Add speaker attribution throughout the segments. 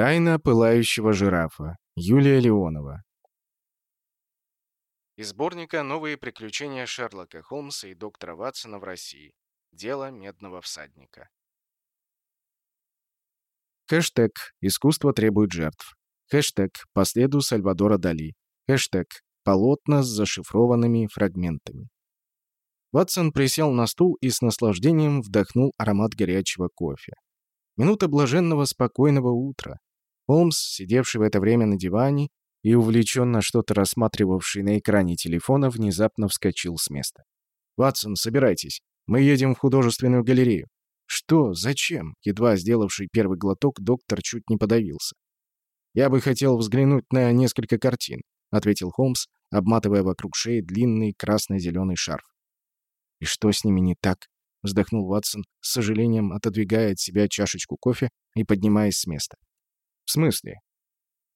Speaker 1: Тайна пылающего жирафа. Юлия Леонова. Из сборника «Новые приключения Шерлока Холмса и доктора Ватсона в России. Дело медного всадника». Хэштег «Искусство требует жертв». Хэштег «По следу Сальвадора Дали». Хэштег «Полотна с зашифрованными фрагментами». Ватсон присел на стул и с наслаждением вдохнул аромат горячего кофе. Минута блаженного спокойного утра. Холмс, сидевший в это время на диване и увлеченно что-то рассматривавший на экране телефона, внезапно вскочил с места. «Ватсон, собирайтесь. Мы едем в художественную галерею». «Что? Зачем?» Едва сделавший первый глоток, доктор чуть не подавился. «Я бы хотел взглянуть на несколько картин», — ответил Холмс, обматывая вокруг шеи длинный красно-зеленый шарф. «И что с ними не так?» — вздохнул Ватсон, с сожалением отодвигая от себя чашечку кофе и поднимаясь с места. «В смысле?»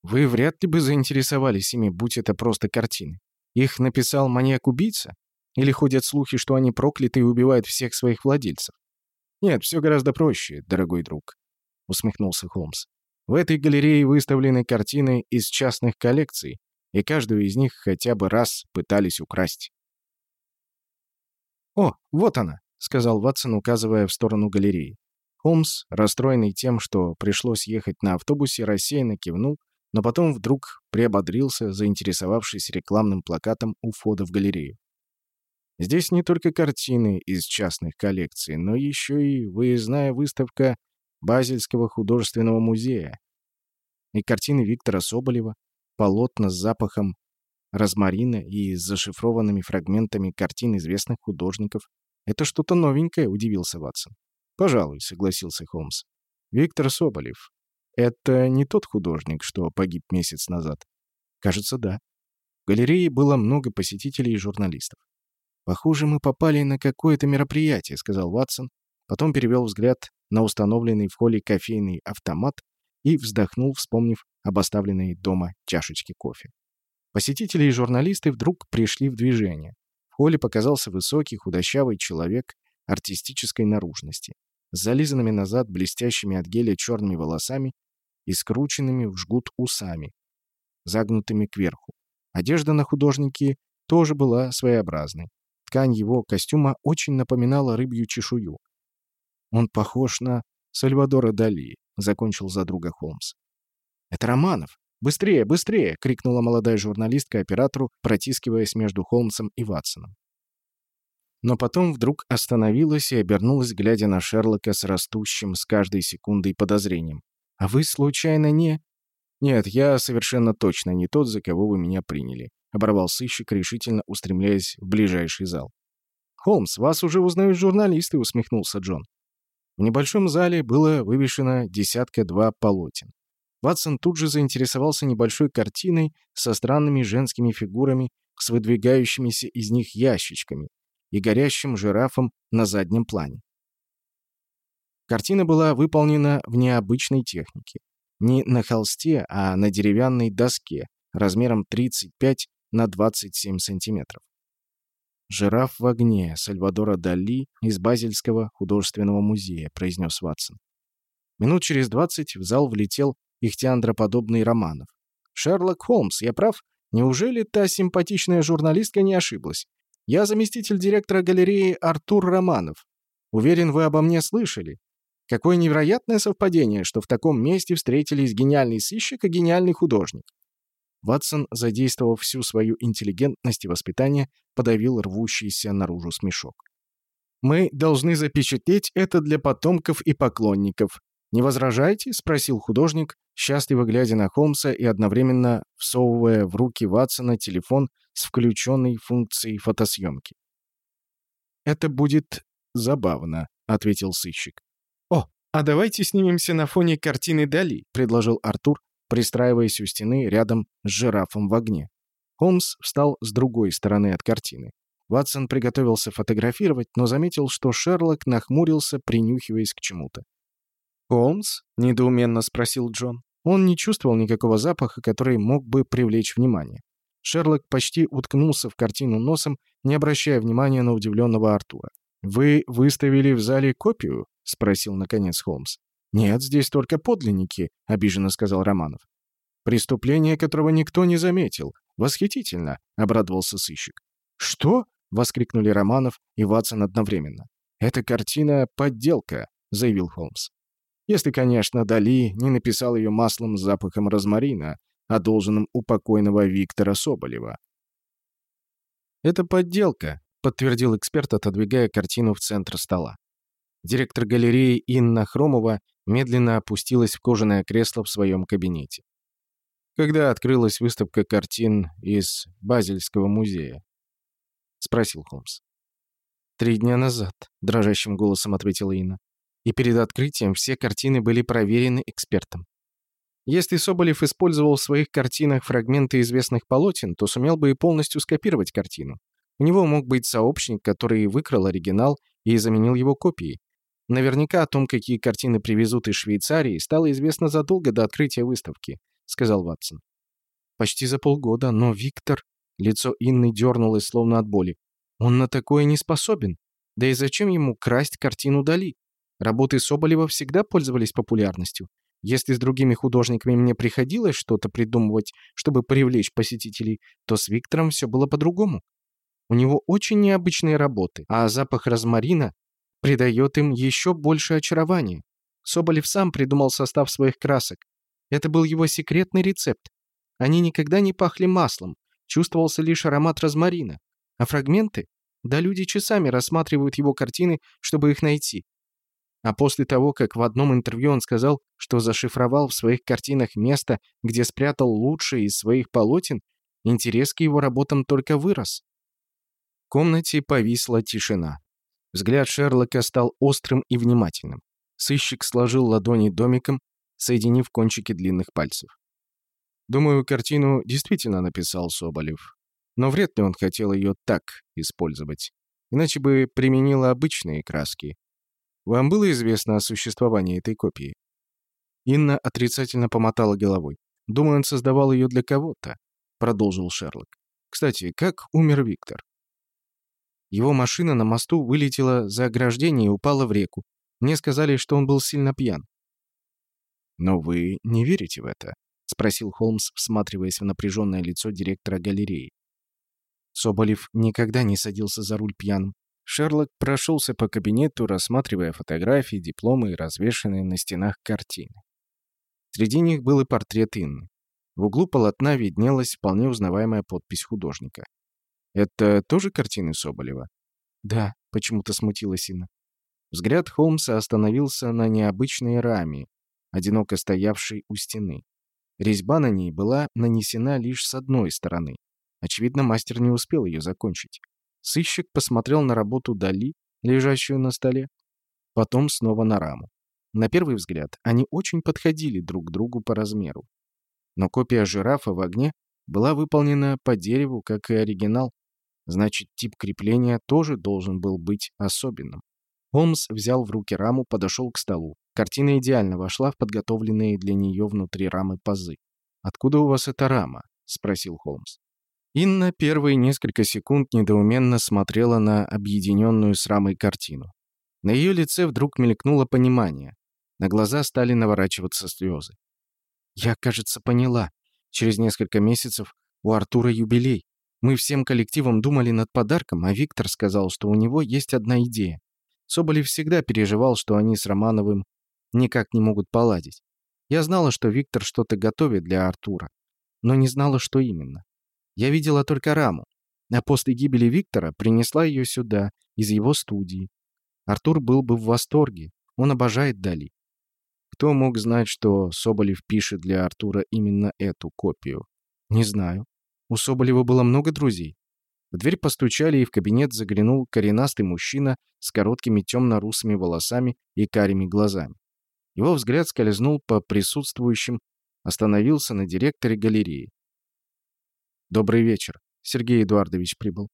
Speaker 1: «Вы вряд ли бы заинтересовались ими, будь это просто картины. Их написал маньяк-убийца? Или ходят слухи, что они прокляты и убивают всех своих владельцев?» «Нет, все гораздо проще, дорогой друг», — усмехнулся Холмс. «В этой галерее выставлены картины из частных коллекций, и каждую из них хотя бы раз пытались украсть». «О, вот она!» — сказал Ватсон, указывая в сторону галереи. Холмс, расстроенный тем, что пришлось ехать на автобусе, рассеянно кивнул, но потом вдруг приободрился, заинтересовавшись рекламным плакатом у входа в галерею. Здесь не только картины из частных коллекций, но еще и выездная выставка Базельского художественного музея и картины Виктора Соболева, полотна с запахом розмарина и зашифрованными фрагментами картин известных художников. «Это что-то новенькое», — удивился Ватсон. «Пожалуй», — согласился Холмс. «Виктор Соболев. Это не тот художник, что погиб месяц назад?» «Кажется, да». В галерее было много посетителей и журналистов. «Похоже, мы попали на какое-то мероприятие», — сказал Ватсон, потом перевел взгляд на установленный в холле кофейный автомат и вздохнул, вспомнив об оставленной дома чашечке кофе. Посетители и журналисты вдруг пришли в движение. В холле показался высокий, худощавый человек артистической наружности, с зализанными назад блестящими от геля черными волосами и скрученными в жгут усами, загнутыми кверху. Одежда на художнике тоже была своеобразной. Ткань его костюма очень напоминала рыбью чешую. «Он похож на Сальвадора Дали», — закончил за друга Холмс. «Это Романов», «Быстрее, быстрее!» — крикнула молодая журналистка оператору, протискиваясь между Холмсом и Ватсоном. Но потом вдруг остановилась и обернулась, глядя на Шерлока с растущим с каждой секундой подозрением. «А вы, случайно, не...» «Нет, я совершенно точно не тот, за кого вы меня приняли», — оборвал сыщик, решительно устремляясь в ближайший зал. «Холмс, вас уже узнают журналисты», — усмехнулся Джон. В небольшом зале было вывешено десятка-два полотен. Ватсон тут же заинтересовался небольшой картиной со странными женскими фигурами с выдвигающимися из них ящичками и горящим жирафом на заднем плане. Картина была выполнена в необычной технике. Не на холсте, а на деревянной доске размером 35 на 27 сантиметров. «Жираф в огне» Сальвадора Дали из Базельского художественного музея», — произнес Ватсон. Минут через двадцать в зал влетел ихтиандроподобный Романов. «Шерлок Холмс, я прав? Неужели та симпатичная журналистка не ошиблась? Я заместитель директора галереи Артур Романов. Уверен, вы обо мне слышали. Какое невероятное совпадение, что в таком месте встретились гениальный сыщик и гениальный художник». Ватсон, задействовав всю свою интеллигентность и воспитание, подавил рвущийся наружу смешок. «Мы должны запечатлеть это для потомков и поклонников. «Не возражаете?» — спросил художник, счастливо глядя на Холмса и одновременно всовывая в руки Ватсона телефон с включенной функцией фотосъемки. «Это будет забавно», — ответил сыщик. «О, а давайте снимемся на фоне картины Дали», — предложил Артур, пристраиваясь у стены рядом с жирафом в огне. Холмс встал с другой стороны от картины. Ватсон приготовился фотографировать, но заметил, что Шерлок нахмурился, принюхиваясь к чему-то. «Холмс?» — недоуменно спросил Джон. Он не чувствовал никакого запаха, который мог бы привлечь внимание. Шерлок почти уткнулся в картину носом, не обращая внимания на удивленного Артура. «Вы выставили в зале копию?» — спросил наконец Холмс. «Нет, здесь только подлинники», — обиженно сказал Романов. «Преступление, которого никто не заметил. Восхитительно», — обрадовался сыщик. «Что?» — воскликнули Романов и Ватсон одновременно. «Эта картина — подделка», — заявил Холмс. «Если, конечно, Дали не написал ее маслом с запахом розмарина, одолженным у покойного Виктора Соболева». «Это подделка», — подтвердил эксперт, отодвигая картину в центр стола. Директор галереи Инна Хромова медленно опустилась в кожаное кресло в своем кабинете. «Когда открылась выставка картин из Базельского музея?» — спросил Холмс. «Три дня назад», — дрожащим голосом ответила Инна. «И перед открытием все картины были проверены экспертом. Если Соболев использовал в своих картинах фрагменты известных полотен, то сумел бы и полностью скопировать картину. У него мог быть сообщник, который выкрал оригинал и заменил его копией. Наверняка о том, какие картины привезут из Швейцарии, стало известно задолго до открытия выставки, сказал Ватсон. Почти за полгода, но Виктор... Лицо Инны дернулось, словно от боли. Он на такое не способен. Да и зачем ему красть картину Дали? Работы Соболева всегда пользовались популярностью. Если с другими художниками мне приходилось что-то придумывать, чтобы привлечь посетителей, то с Виктором все было по-другому. У него очень необычные работы, а запах розмарина придает им еще больше очарования. Соболев сам придумал состав своих красок. Это был его секретный рецепт. Они никогда не пахли маслом, чувствовался лишь аромат розмарина. А фрагменты? Да люди часами рассматривают его картины, чтобы их найти. А после того, как в одном интервью он сказал, что зашифровал в своих картинах место, где спрятал лучшие из своих полотен, интерес к его работам только вырос. В комнате повисла тишина. Взгляд Шерлока стал острым и внимательным. Сыщик сложил ладони домиком, соединив кончики длинных пальцев. Думаю, картину действительно написал Соболев. Но вряд ли он хотел ее так использовать. Иначе бы применил обычные краски, вам было известно о существовании этой копии?» Инна отрицательно помотала головой. «Думаю, он создавал ее для кого-то», — продолжил Шерлок. «Кстати, как умер Виктор?» Его машина на мосту вылетела за ограждение и упала в реку. Мне сказали, что он был сильно пьян. «Но вы не верите в это?» — спросил Холмс, всматриваясь в напряженное лицо директора галереи. Соболев никогда не садился за руль пьяным. Шерлок прошелся по кабинету, рассматривая фотографии, дипломы и развешанные на стенах картины. Среди них был и портрет Инны. В углу полотна виднелась вполне узнаваемая подпись художника. «Это тоже картины Соболева?» «Да», — почему-то смутилась Инна. Взгляд Холмса остановился на необычной раме, одиноко стоявшей у стены. Резьба на ней была нанесена лишь с одной стороны. Очевидно, мастер не успел ее закончить. Сыщик посмотрел на работу Дали, лежащую на столе, потом снова на раму. На первый взгляд, они очень подходили друг к другу по размеру. Но копия жирафа в огне была выполнена по дереву, как и оригинал. Значит, тип крепления тоже должен был быть особенным. Холмс взял в руки раму, подошел к столу. Картина идеально вошла в подготовленные для нее внутри рамы пазы. «Откуда у вас эта рама?» — спросил Холмс. Инна первые несколько секунд недоуменно смотрела на объединенную с рамой картину. На ее лице вдруг мелькнуло понимание. На глаза стали наворачиваться слезы. «Я, кажется, поняла. Через несколько месяцев у Артура юбилей. Мы всем коллективом думали над подарком, а Виктор сказал, что у него есть одна идея. Соболев всегда переживал, что они с Романовым никак не могут поладить. Я знала, что Виктор что-то готовит для Артура, но не знала, что именно. Я видела только раму, а после гибели Виктора принесла ее сюда, из его студии. Артур был бы в восторге. Он обожает Дали. Кто мог знать, что Соболев пишет для Артура именно эту копию? Не знаю. У Соболева было много друзей. В дверь постучали, и в кабинет заглянул коренастый мужчина с короткими темно-русыми волосами и карими глазами. Его взгляд скользнул по присутствующим, остановился на директоре галереи. «Добрый вечер. Сергей Эдуардович прибыл».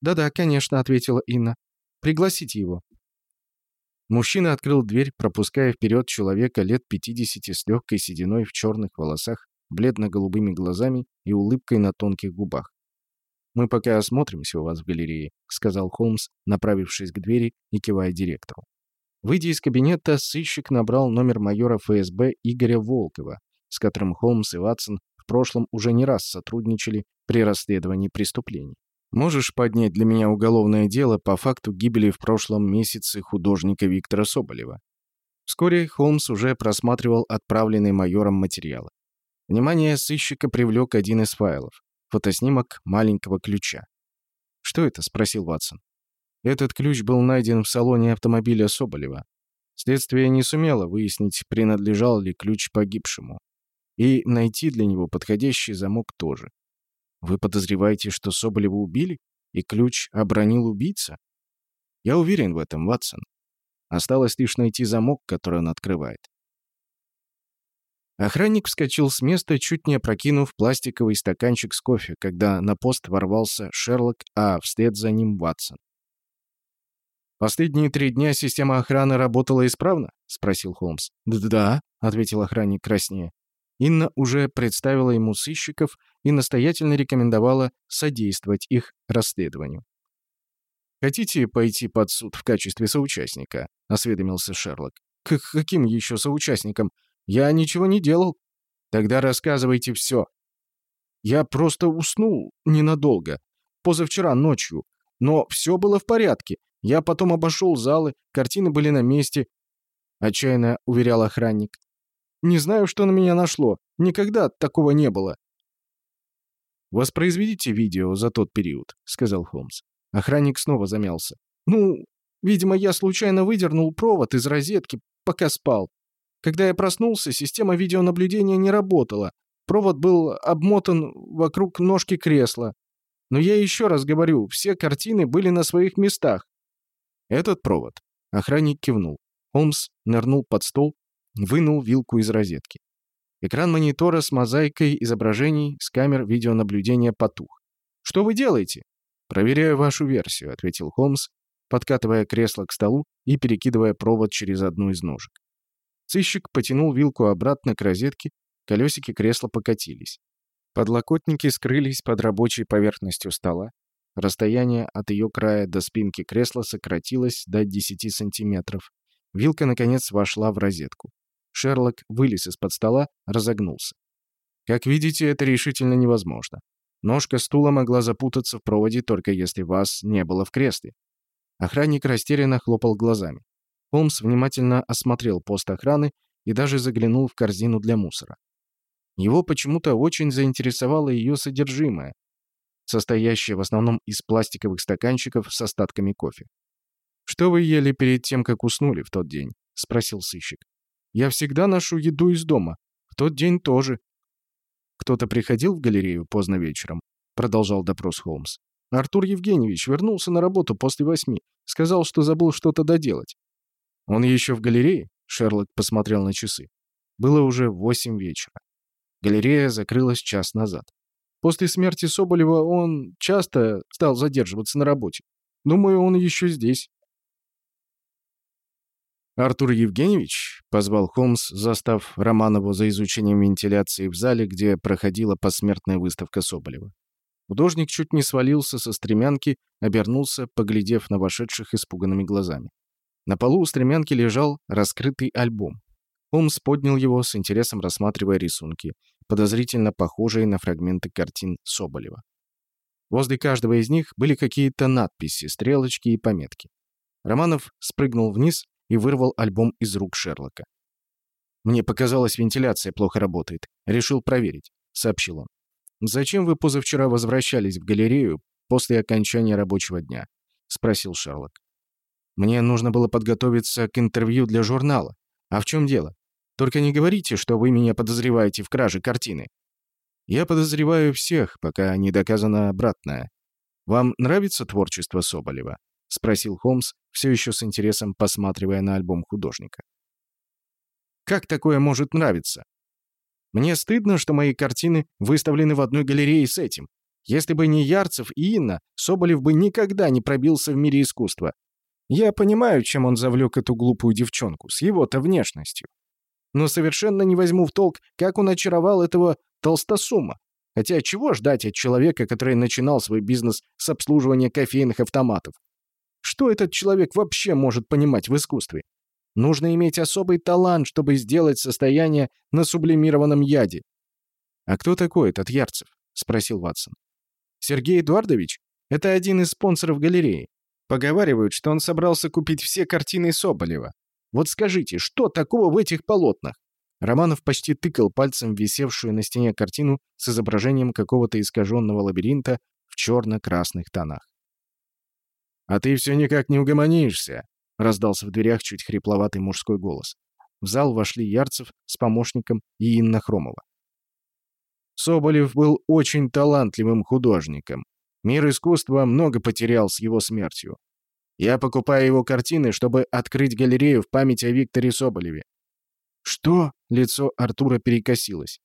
Speaker 1: «Да-да, конечно», — ответила Инна. «Пригласите его». Мужчина открыл дверь, пропуская вперед человека лет 50 с легкой сединой в черных волосах, бледно-голубыми глазами и улыбкой на тонких губах. «Мы пока осмотримся у вас в галерее», — сказал Холмс, направившись к двери и кивая директору. Выйдя из кабинета, сыщик набрал номер майора ФСБ Игоря Волкова, с которым Холмс и Ватсон в прошлом уже не раз сотрудничали при расследовании преступлений. «Можешь поднять для меня уголовное дело по факту гибели в прошлом месяце художника Виктора Соболева?» Вскоре Холмс уже просматривал отправленный майором материалы. Внимание сыщика привлек один из файлов — фотоснимок маленького ключа. «Что это?» — спросил Ватсон. Этот ключ был найден в салоне автомобиля Соболева. Следствие не сумело выяснить, принадлежал ли ключ погибшему. И найти для него подходящий замок тоже. Вы подозреваете, что Соболева убили? И ключ обронил убийца? Я уверен в этом, Ватсон. Осталось лишь найти замок, который он открывает. Охранник вскочил с места, чуть не опрокинув пластиковый стаканчик с кофе, когда на пост ворвался Шерлок, а вслед за ним Ватсон. «Последние три дня система охраны работала исправно?» — спросил Холмс. «Да», — ответил охранник краснее. Инна уже представила ему сыщиков и настоятельно рекомендовала содействовать их расследованию. «Хотите пойти под суд в качестве соучастника?» — осведомился Шерлок. «К каким еще соучастникам? Я ничего не делал». «Тогда рассказывайте все». «Я просто уснул ненадолго. Позавчера ночью. Но все было в порядке. Я потом обошел залы, картины были на месте», — отчаянно уверял охранник. «Не знаю, что на меня нашло. Никогда такого не было». «Воспроизведите видео за тот период», — сказал Холмс. Охранник снова замялся. «Ну, видимо, я случайно выдернул провод из розетки, пока спал. Когда я проснулся, система видеонаблюдения не работала. Провод был обмотан вокруг ножки кресла. Но я еще раз говорю, все картины были на своих местах. «Этот провод». Охранник кивнул. Холмс нырнул под стол, вынул вилку из розетки. Экран монитора с мозаикой изображений с камер видеонаблюдения потух. «Что вы делаете?» «Проверяю вашу версию», — ответил Холмс, подкатывая кресло к столу и перекидывая провод через одну из ножек. Сыщик потянул вилку обратно к розетке, колесики кресла покатились. Подлокотники скрылись под рабочей поверхностью стола, Расстояние от ее края до спинки кресла сократилось до 10 сантиметров. Вилка, наконец, вошла в розетку. Шерлок вылез из-под стола, разогнулся. Как видите, это решительно невозможно. Ножка стула могла запутаться в проводе, только если вас не было в кресле. Охранник растерянно хлопал глазами. Холмс внимательно осмотрел пост охраны и даже заглянул в корзину для мусора. Его почему-то очень заинтересовало ее содержимое, состоящая в основном из пластиковых стаканчиков с остатками кофе. «Что вы ели перед тем, как уснули в тот день?» — спросил сыщик. «Я всегда ношу еду из дома. В тот день тоже». «Кто-то приходил в галерею поздно вечером?» — продолжал допрос Холмс. «Артур Евгеньевич вернулся на работу после восьми. Сказал, что забыл что-то доделать». «Он еще в галерее?» — Шерлок посмотрел на часы. Было уже восемь вечера. Галерея закрылась час назад. После смерти Соболева он часто стал задерживаться на работе. Думаю, он еще здесь. «Артур Евгеньевич?» — позвал Холмс, застав Романову за изучением вентиляции в зале, где проходила посмертная выставка Соболева. Художник чуть не свалился со стремянки, обернулся, поглядев на вошедших испуганными глазами. На полу у стремянки лежал раскрытый альбом. Холмс поднял его, с интересом рассматривая рисунки, подозрительно похожие на фрагменты картин Соболева. Возле каждого из них были какие-то надписи, стрелочки и пометки. Романов спрыгнул вниз и вырвал альбом из рук Шерлока. «Мне показалось, вентиляция плохо работает. Решил проверить», — сообщил он. «Зачем вы позавчера возвращались в галерею после окончания рабочего дня?» — спросил Шерлок. «Мне нужно было подготовиться к интервью для журнала. А в чем дело? Только не говорите, что вы меня подозреваете в краже картины. Я подозреваю всех, пока не доказано обратное. Вам нравится творчество Соболева? Спросил Холмс, все еще с интересом посматривая на альбом художника. Как такое может нравиться? Мне стыдно, что мои картины выставлены в одной галерее с этим. Если бы не Ярцев и Инна, Соболев бы никогда не пробился в мире искусства. Я понимаю, чем он завлек эту глупую девчонку, с его-то внешностью но совершенно не возьму в толк, как он очаровал этого толстосума. Хотя чего ждать от человека, который начинал свой бизнес с обслуживания кофейных автоматов? Что этот человек вообще может понимать в искусстве? Нужно иметь особый талант, чтобы сделать состояние на сублимированном яде. «А кто такой этот Ярцев?» — спросил Ватсон. «Сергей Эдуардович? Это один из спонсоров галереи. Поговаривают, что он собрался купить все картины Соболева. Вот скажите, что такого в этих полотнах?» Романов почти тыкал пальцем висевшую на стене картину с изображением какого-то искаженного лабиринта в черно-красных тонах. «А ты все никак не угомонишься!» — раздался в дверях чуть хрипловатый мужской голос. В зал вошли Ярцев с помощником и Инна Хромова. Соболев был очень талантливым художником. Мир искусства много потерял с его смертью. Я покупаю его картины, чтобы открыть галерею в память о Викторе Соболеве. «Что?» — лицо Артура перекосилось.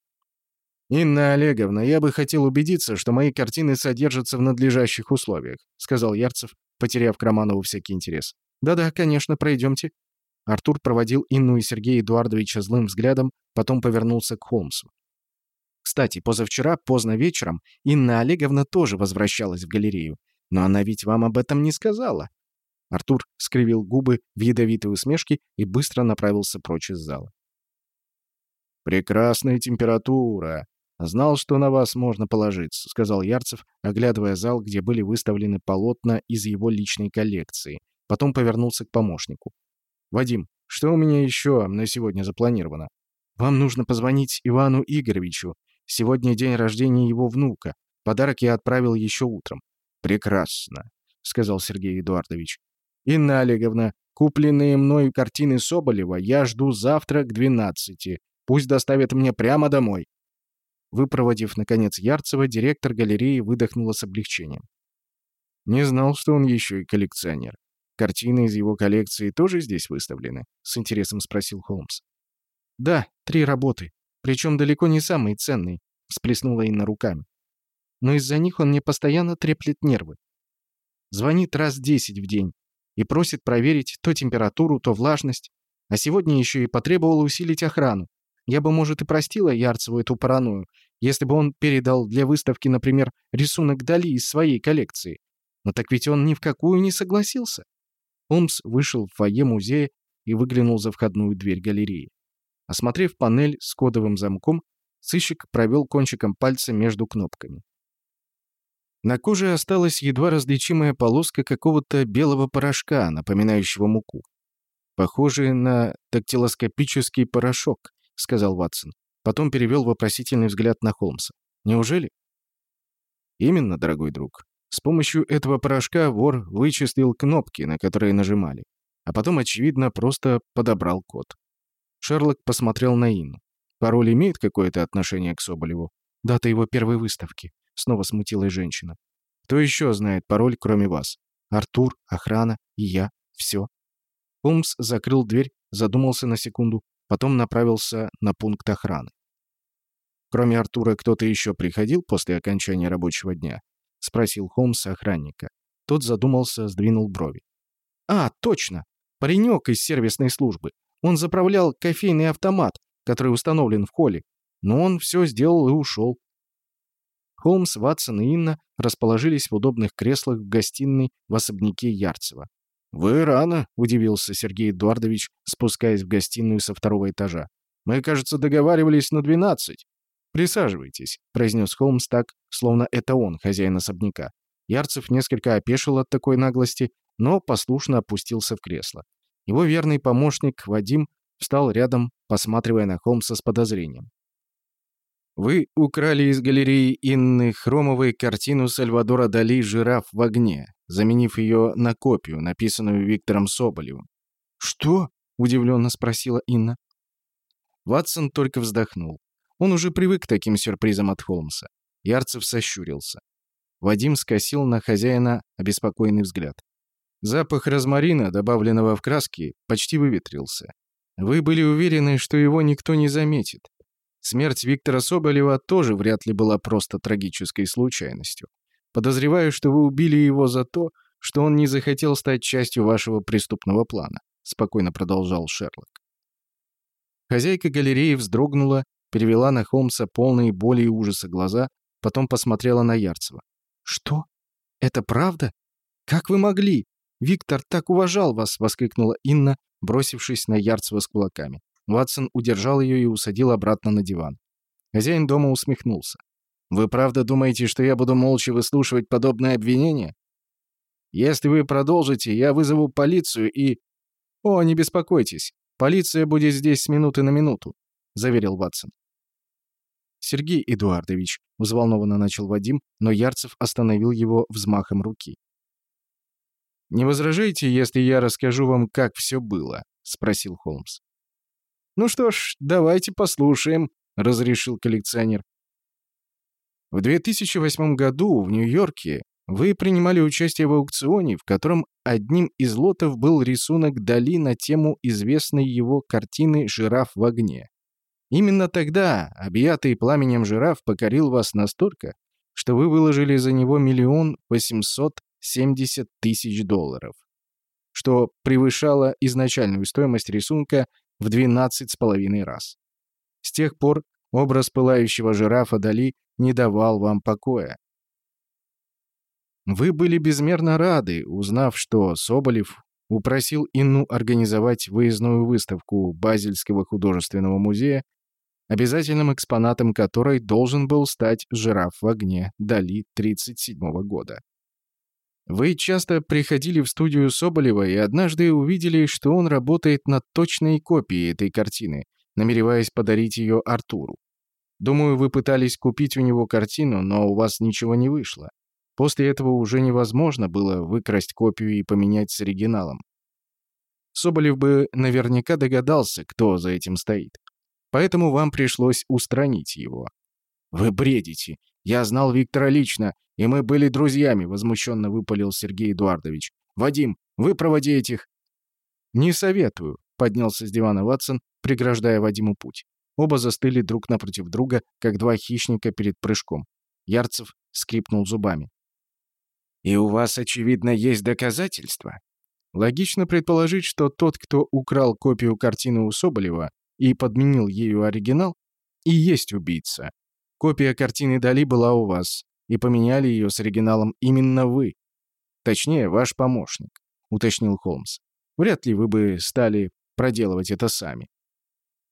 Speaker 1: «Инна Олеговна, я бы хотел убедиться, что мои картины содержатся в надлежащих условиях», — сказал Ярцев, потеряв к Романову всякий интерес. «Да-да, конечно, пройдемте». Артур проводил Инну и Сергея Эдуардовича злым взглядом, потом повернулся к Холмсу. Кстати, позавчера, поздно вечером, Инна Олеговна тоже возвращалась в галерею. Но она ведь вам об этом не сказала. Артур скривил губы в ядовитой усмешке и быстро направился прочь из зала. «Прекрасная температура. Знал, что на вас можно положиться», — сказал Ярцев, оглядывая зал, где были выставлены полотна из его личной коллекции. Потом повернулся к помощнику. «Вадим, что у меня еще на сегодня запланировано?» «Вам нужно позвонить Ивану Игоревичу. Сегодня день рождения его внука. Подарок я отправил еще утром». «Прекрасно», — сказал Сергей Эдуардович. «Инна Олеговна, купленные мной картины Соболева я жду завтра к двенадцати. Пусть доставят мне прямо домой». Выпроводив, наконец, Ярцева, директор галереи выдохнула с облегчением. Не знал, что он еще и коллекционер. Картины из его коллекции тоже здесь выставлены? С интересом спросил Холмс. Да, три работы. Причем далеко не самые ценные, всплеснула Инна руками. Но из-за них он мне постоянно треплет нервы. Звонит раз десять в день и просит проверить то температуру, то влажность. А сегодня еще и потребовал усилить охрану. Я бы, может, и простила Ярцеву эту паранойю, если бы он передал для выставки, например, рисунок Дали из своей коллекции. Но так ведь он ни в какую не согласился. Холмс вышел в фойе музея и выглянул за входную дверь галереи. Осмотрев панель с кодовым замком, сыщик провел кончиком пальца между кнопками. На коже осталась едва различимая полоска какого-то белого порошка, напоминающего муку. «Похоже на дактилоскопический порошок», — сказал Ватсон. Потом перевел вопросительный взгляд на Холмса. «Неужели?» «Именно, дорогой друг. С помощью этого порошка вор вычислил кнопки, на которые нажимали, а потом, очевидно, просто подобрал код». Шерлок посмотрел на Инну. «Пароль имеет какое-то отношение к Соболеву?» «Дата его первой выставки», — снова смутилась женщина. «Кто еще знает пароль, кроме вас? Артур, охрана и я. Все». Холмс закрыл дверь, задумался на секунду, потом направился на пункт охраны. «Кроме Артура, кто-то еще приходил после окончания рабочего дня?» — спросил Холмс охранника. Тот задумался, сдвинул брови. «А, точно! Паренек из сервисной службы. Он заправлял кофейный автомат, который установлен в холле. Но он все сделал и ушел. Холмс, Ватсон и Инна расположились в удобных креслах в гостиной в особняке Ярцева. «Вы рано», — удивился Сергей Эдуардович, спускаясь в гостиную со второго этажа. «Мы, кажется, договаривались на двенадцать». «Присаживайтесь», — произнес Холмс так, словно это он, хозяин особняка. Ярцев несколько опешил от такой наглости, но послушно опустился в кресло. Его верный помощник, Вадим, встал рядом, посматривая на Холмса с подозрением. Вы украли из галереи Инны Хромовой картину Сальвадора Дали «Жираф в огне», заменив ее на копию, написанную Виктором Соболевым. «Что?» — удивленно спросила Инна. Ватсон только вздохнул. Он уже привык к таким сюрпризам от Холмса. Ярцев сощурился. Вадим скосил на хозяина обеспокоенный взгляд. Запах розмарина, добавленного в краски, почти выветрился. Вы были уверены, что его никто не заметит. Смерть Виктора Соболева тоже вряд ли была просто трагической случайностью. Подозреваю, что вы убили его за то, что он не захотел стать частью вашего преступного плана», — спокойно продолжал Шерлок. Хозяйка галереи вздрогнула, перевела на Холмса полные боли и ужаса глаза, потом посмотрела на Ярцева. «Что? Это правда? Как вы могли? Виктор так уважал вас!» — воскликнула Инна, бросившись на Ярцева с кулаками. Ватсон удержал ее и усадил обратно на диван. Хозяин дома усмехнулся. «Вы правда думаете, что я буду молча выслушивать подобное обвинение? Если вы продолжите, я вызову полицию и...» «О, не беспокойтесь, полиция будет здесь с минуты на минуту», — заверил Ватсон. «Сергей Эдуардович», — взволнованно начал Вадим, но Ярцев остановил его взмахом руки. «Не возражаете, если я расскажу вам, как все было?» — спросил Холмс. «Ну что ж, давайте послушаем», — разрешил коллекционер. В 2008 году в Нью-Йорке вы принимали участие в аукционе, в котором одним из лотов был рисунок Дали на тему известной его картины «Жираф в огне». Именно тогда объятый пламенем жираф покорил вас настолько, что вы выложили за него миллион восемьсот 70 тысяч долларов, что превышало изначальную стоимость рисунка в 12,5 раз. С тех пор образ пылающего жирафа Дали не давал вам покоя. Вы были безмерно рады, узнав, что Соболев упросил Инну организовать выездную выставку Базельского художественного музея, обязательным экспонатом которой должен был стать жираф в огне Дали 1937 года. Вы часто приходили в студию Соболева и однажды увидели, что он работает над точной копией этой картины, намереваясь подарить ее Артуру. Думаю, вы пытались купить у него картину, но у вас ничего не вышло. После этого уже невозможно было выкрасть копию и поменять с оригиналом. Соболев бы наверняка догадался, кто за этим стоит. Поэтому вам пришлось устранить его. «Вы бредите. Я знал Виктора лично, и мы были друзьями», — возмущенно выпалил Сергей Эдуардович. «Вадим, вы проводи этих...» «Не советую», — поднялся с дивана Ватсон, преграждая Вадиму путь. Оба застыли друг напротив друга, как два хищника перед прыжком. Ярцев скрипнул зубами. «И у вас, очевидно, есть доказательства?» Логично предположить, что тот, кто украл копию картины у Соболева и подменил ею оригинал, и есть убийца. Копия картины Дали была у вас, и поменяли ее с оригиналом именно вы. Точнее, ваш помощник», — уточнил Холмс. «Вряд ли вы бы стали проделывать это сами».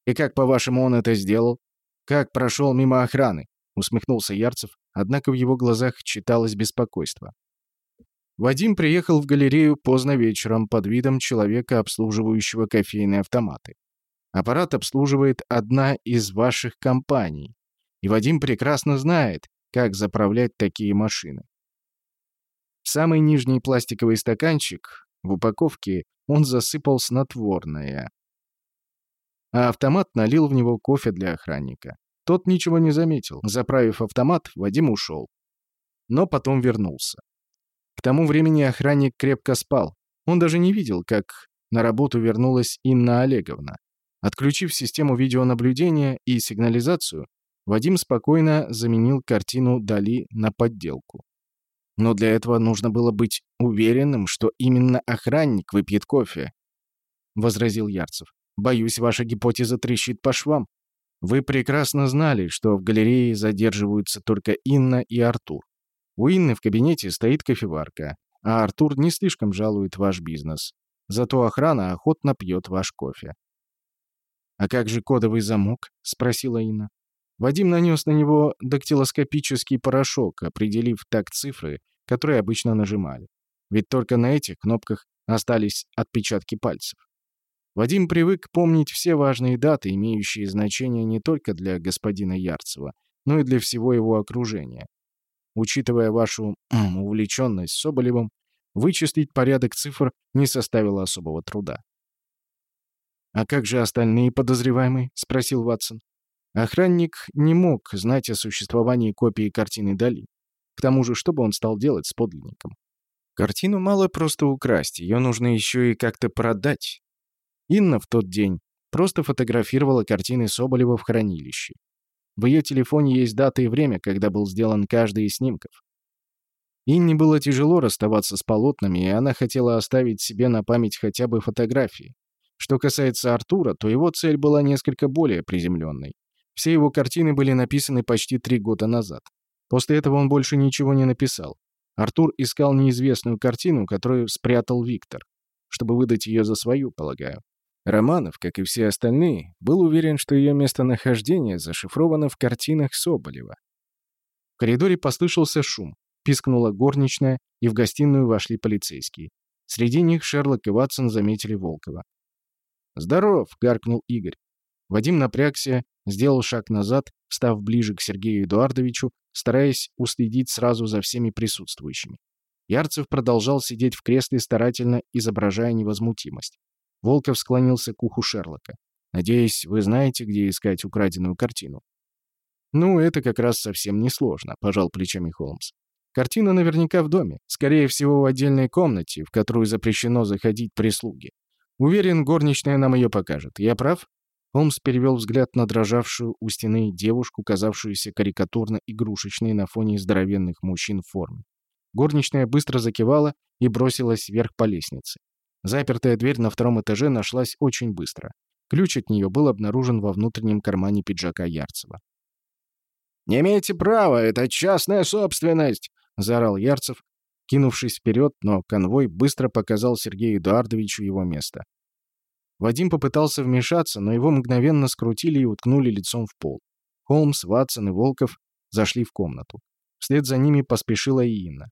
Speaker 1: «И как, по-вашему, он это сделал? Как прошел мимо охраны?» — усмехнулся Ярцев, однако в его глазах читалось беспокойство. Вадим приехал в галерею поздно вечером под видом человека, обслуживающего кофейные автоматы. Аппарат обслуживает одна из ваших компаний, и Вадим прекрасно знает, как заправлять такие машины. Самый нижний пластиковый стаканчик в упаковке он засыпал снотворное, а автомат налил в него кофе для охранника. Тот ничего не заметил. Заправив автомат, Вадим ушел. Но потом вернулся. К тому времени охранник крепко спал. Он даже не видел, как на работу вернулась Инна Олеговна. Отключив систему видеонаблюдения и сигнализацию, Вадим спокойно заменил картину Дали на подделку. Но для этого нужно было быть уверенным, что именно охранник выпьет кофе, — возразил Ярцев. «Боюсь, ваша гипотеза трещит по швам. Вы прекрасно знали, что в галерее задерживаются только Инна и Артур. У Инны в кабинете стоит кофеварка, а Артур не слишком жалует ваш бизнес. Зато охрана охотно пьет ваш кофе. «А как же кодовый замок?» — спросила Инна. Вадим нанес на него дактилоскопический порошок, определив так цифры, которые обычно нажимали. Ведь только на этих кнопках остались отпечатки пальцев. Вадим привык помнить все важные даты, имеющие значение не только для господина Ярцева, но и для всего его окружения. Учитывая вашу увлеченность Соболевым, вычислить порядок цифр не составило особого труда. «А как же остальные подозреваемые?» — спросил Ватсон. Охранник не мог знать о существовании копии картины Дали. К тому же, что бы он стал делать с подлинником? Картину мало просто украсть, ее нужно еще и как-то продать. Инна в тот день просто фотографировала картины Соболева в хранилище. В ее телефоне есть дата и время, когда был сделан каждый из снимков. Инне было тяжело расставаться с полотнами, и она хотела оставить себе на память хотя бы фотографии. Что касается Артура, то его цель была несколько более приземленной. Все его картины были написаны почти три года назад. После этого он больше ничего не написал. Артур искал неизвестную картину, которую спрятал Виктор, чтобы выдать ее за свою, полагаю. Романов, как и все остальные, был уверен, что ее местонахождение зашифровано в картинах Соболева. В коридоре послышался шум, пискнула горничная, и в гостиную вошли полицейские. Среди них Шерлок и Ватсон заметили Волкова. «Здоров!» — гаркнул Игорь. Вадим напрягся, сделал шаг назад, встав ближе к Сергею Эдуардовичу, стараясь уследить сразу за всеми присутствующими. Ярцев продолжал сидеть в кресле, старательно изображая невозмутимость. Волков склонился к уху Шерлока. «Надеюсь, вы знаете, где искать украденную картину?» «Ну, это как раз совсем несложно», — пожал плечами Холмс. «Картина наверняка в доме, скорее всего, в отдельной комнате, в которую запрещено заходить прислуги. Уверен, горничная нам ее покажет. Я прав?» Холмс перевел взгляд на дрожавшую у стены девушку, казавшуюся карикатурно игрушечной на фоне здоровенных мужчин в форме. Горничная быстро закивала и бросилась вверх по лестнице. Запертая дверь на втором этаже нашлась очень быстро. Ключ от нее был обнаружен во внутреннем кармане пиджака Ярцева.
Speaker 2: «Не имеете права, это частная собственность!» — заорал Ярцев, кинувшись вперед, но конвой быстро показал Сергею Эдуардовичу его место.
Speaker 1: Вадим попытался вмешаться, но его мгновенно скрутили и уткнули лицом в пол. Холмс, Ватсон и Волков зашли в комнату. Вслед за ними поспешила и Инна.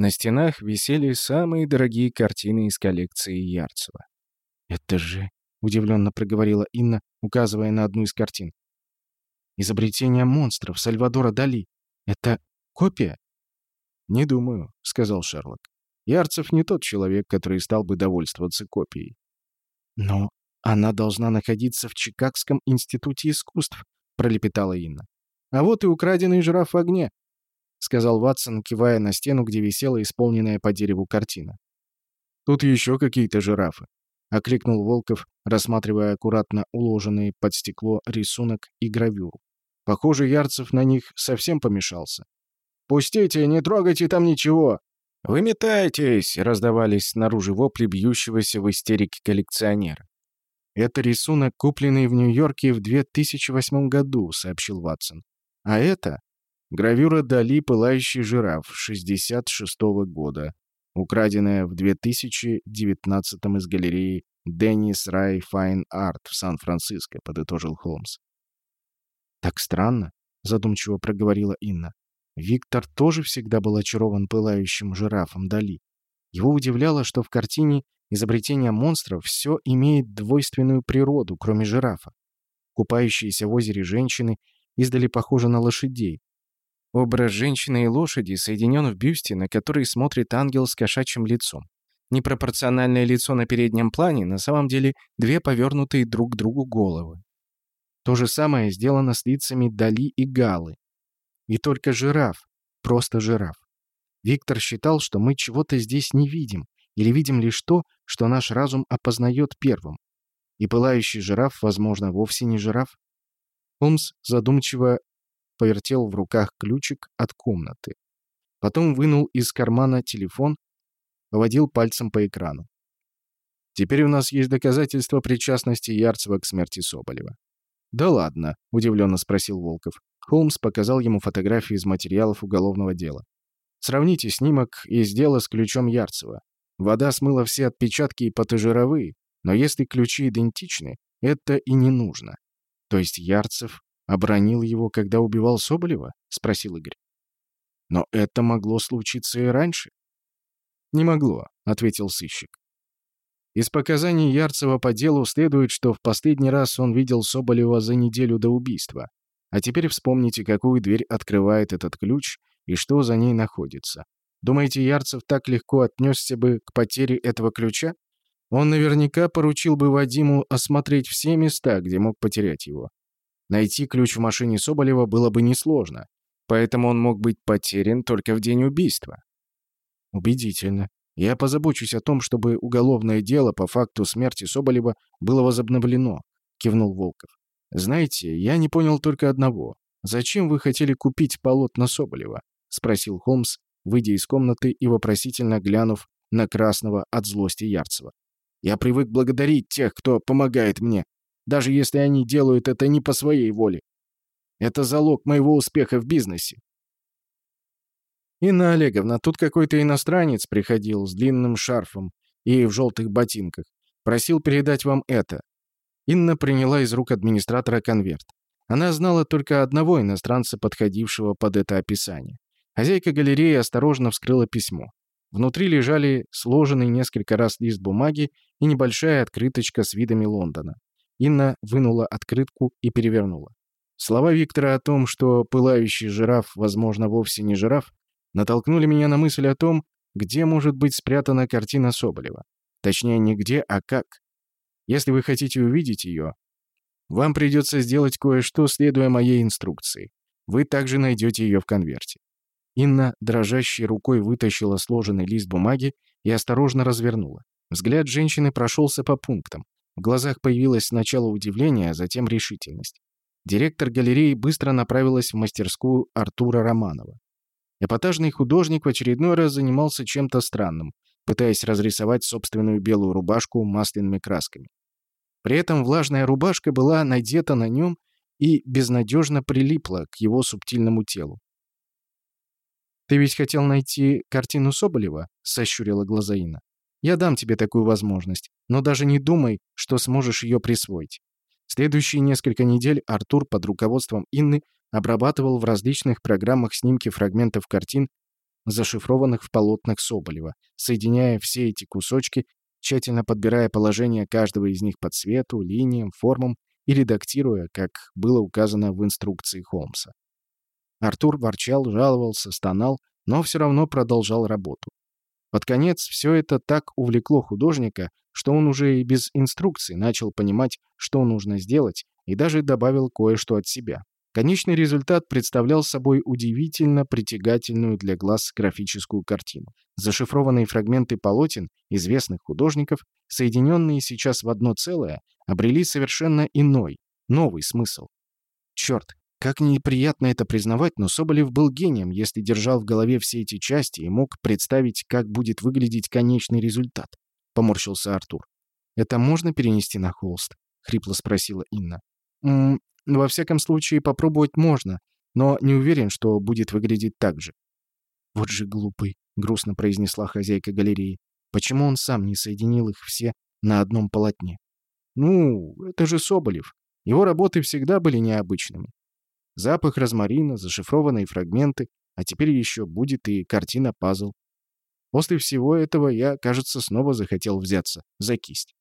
Speaker 1: На стенах висели самые дорогие картины из коллекции Ярцева. «Это же...» — удивленно проговорила Инна, указывая на одну из картин. «Изобретение монстров Сальвадора Дали. Это копия?» «Не думаю», — сказал Шерлок. «Ярцев не тот человек, который стал бы довольствоваться копией. «Но она должна находиться в Чикагском институте искусств», — пролепетала Инна. «А вот и украденный жираф в огне», — сказал Ватсон, кивая на стену, где висела исполненная по дереву картина. «Тут еще какие-то жирафы», — окликнул Волков, рассматривая аккуратно уложенный под стекло рисунок и гравюру. Похоже, Ярцев на них совсем помешался.
Speaker 2: «Пустите, не трогайте там ничего!»
Speaker 1: «Выметайтесь!» — раздавались снаружи вопли бьющегося в истерике коллекционера. «Это рисунок, купленный в Нью-Йорке в 2008 году», — сообщил Ватсон. «А это гравюра Дали «Пылающий жираф» 66 -го года, украденная в 2019 из галереи Деннис Рай Файн Арт в Сан-Франциско», — подытожил Холмс. «Так странно», — задумчиво проговорила Инна. Виктор тоже всегда был очарован пылающим жирафом Дали. Его удивляло, что в картине изобретения монстров все имеет двойственную природу, кроме жирафа. Купающиеся в озере женщины издали похожи на лошадей. Образ женщины и лошади соединен в бюсте, на который смотрит ангел с кошачьим лицом. Непропорциональное лицо на переднем плане на самом деле две повернутые друг к другу головы. То же самое сделано с лицами Дали и Галы. И только жираф, просто жираф. Виктор считал, что мы чего-то здесь не видим, или видим лишь то, что наш разум опознает первым. И пылающий жираф, возможно, вовсе не жираф. Холмс задумчиво повертел в руках ключик от комнаты. Потом вынул из кармана телефон, поводил пальцем по экрану. Теперь у нас есть доказательства причастности Ярцева к смерти Соболева. «Да ладно», — удивленно спросил Волков. Холмс показал ему фотографии из материалов уголовного дела. Сравните снимок из дела с ключом Ярцева. Вода смыла все отпечатки и потажировые, но если ключи идентичны, это и не нужно. То есть Ярцев обронил его, когда убивал Соболева? Спросил Игорь. Но это могло случиться и раньше. Не могло, ответил сыщик. Из показаний Ярцева по делу следует, что в последний раз он видел Соболева за неделю до убийства. А теперь вспомните, какую дверь открывает этот ключ и что за ней находится. Думаете, Ярцев так легко отнесся бы к потере этого ключа? Он наверняка поручил бы Вадиму осмотреть все места, где мог потерять его. Найти ключ в машине Соболева было бы несложно, поэтому он мог быть потерян только в день убийства. Убедительно. Я позабочусь о том, чтобы уголовное дело по факту смерти Соболева было возобновлено, кивнул Волков. «Знаете, я не понял только одного. Зачем вы хотели купить полотна Соболева?» — спросил Холмс, выйдя из комнаты и вопросительно глянув на Красного от злости Ярцева. «Я привык благодарить тех, кто помогает мне, даже если они делают это не по своей воле. Это залог моего успеха в бизнесе. «Инна Олеговна, тут какой-то иностранец приходил с длинным шарфом и в желтых ботинках. Просил передать вам это». Инна приняла из рук администратора конверт. Она знала только одного иностранца, подходившего под это описание. Хозяйка галереи осторожно вскрыла письмо. Внутри лежали сложенный несколько раз лист бумаги и небольшая открыточка с видами Лондона. Инна вынула открытку и перевернула. Слова Виктора о том, что пылающий жираф, возможно, вовсе не жираф, натолкнули меня на мысль о том, где может быть спрятана картина Соболева. Точнее, не где, а как. Если вы хотите увидеть ее, вам придется сделать кое-что, следуя моей инструкции. Вы также найдете ее в конверте. Инна дрожащей рукой вытащила сложенный лист бумаги и осторожно развернула. Взгляд женщины прошелся по пунктам. В глазах появилось сначала удивление, а затем решительность. Директор галереи быстро направилась в мастерскую Артура Романова. Эпатажный художник в очередной раз занимался чем-то странным, пытаясь разрисовать собственную белую рубашку масляными красками. При этом влажная рубашка была надета на нем и безнадежно прилипла к его субтильному телу. «Ты ведь хотел найти картину Соболева?» — сощурила глаза Инна. «Я дам тебе такую возможность, но даже не думай, что сможешь ее присвоить». Следующие несколько недель Артур под руководством Инны обрабатывал в различных программах снимки фрагментов картин, зашифрованных в полотнах Соболева, соединяя все эти кусочки, тщательно подбирая положение каждого из них по цвету, линиям, формам и редактируя, как было указано в инструкции Холмса. Артур ворчал, жаловался, стонал, но все равно продолжал работу. Под конец все это так увлекло художника, что он уже и без инструкций начал понимать, что нужно сделать, и даже добавил кое-что от себя. Конечный результат представлял собой удивительно притягательную для глаз графическую картину. Зашифрованные фрагменты полотен известных художников, соединенные сейчас в одно целое, обрели совершенно иной, новый смысл. Черт, как неприятно это признавать, но Соболев был гением, если держал в голове все эти части и мог представить, как будет выглядеть конечный результат. Поморщился Артур. «Это можно перенести на холст?» — хрипло спросила Инна. «М -м, «Во всяком случае, попробовать можно, но не уверен, что будет выглядеть так же». «Вот же глупый», — грустно произнесла хозяйка галереи. «Почему он сам не соединил их все на одном полотне?» «Ну, это же Соболев. Его работы всегда были необычными. Запах розмарина, зашифрованные фрагменты, а теперь еще будет и картина-пазл. После всего этого я, кажется, снова захотел взяться за кисть.